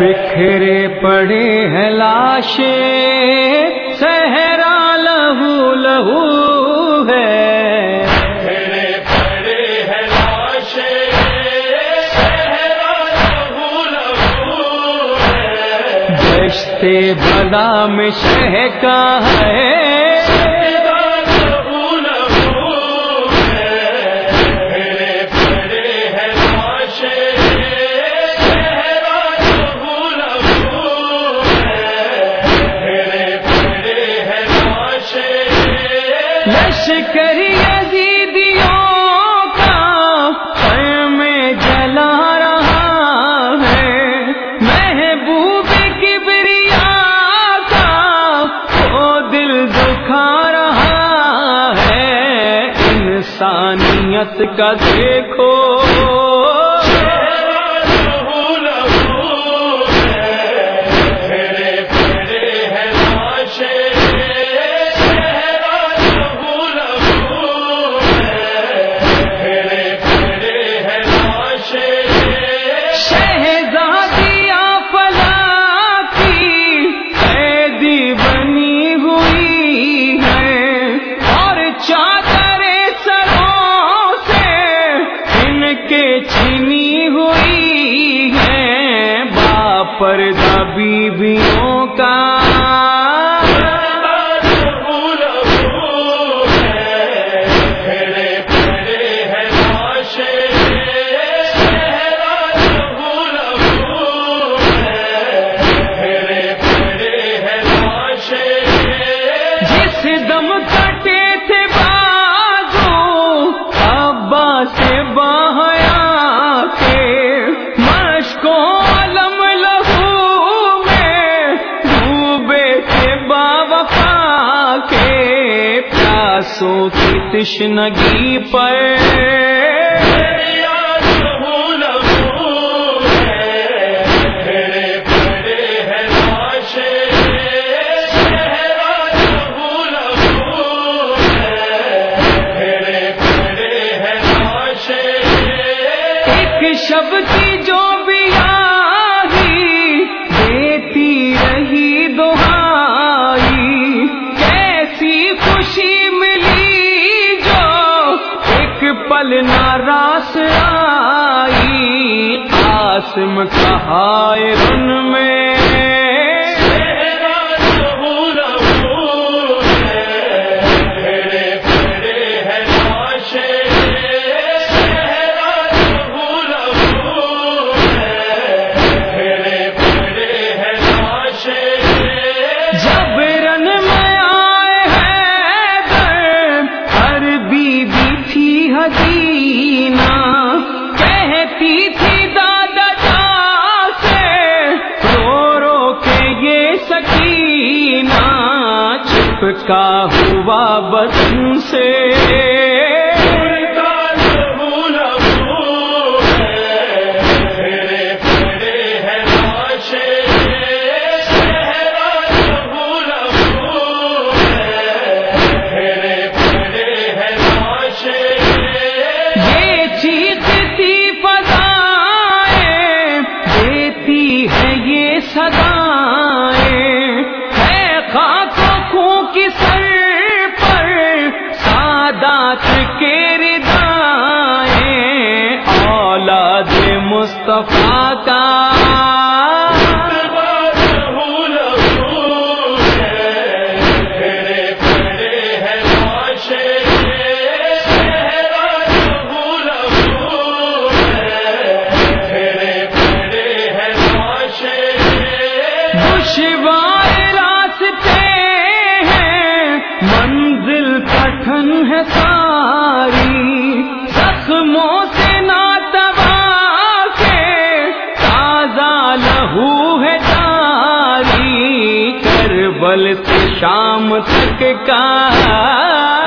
بکھرے پڑے ہیں لاشے صحرا لہو لہو ہے۔ بلا میں شہ کا ہے دکھا رہا ہے انسانیت کا دیکھو۔ باپر بیویوں کا۔ جس دم کٹے تھے ابا سے بہیا کے مشکو پیاسوں کی تشنگی پر ایک ناراس آئی آسم کہا ان میں حسینہ کہتی تھی دادا جا سے رو رو کے یہ سکینہ چپکا ہوا بسن سے مصطفیٰ کا۔ راستے ہیں منزل کٹھن ہے ساری۔ شام تک کا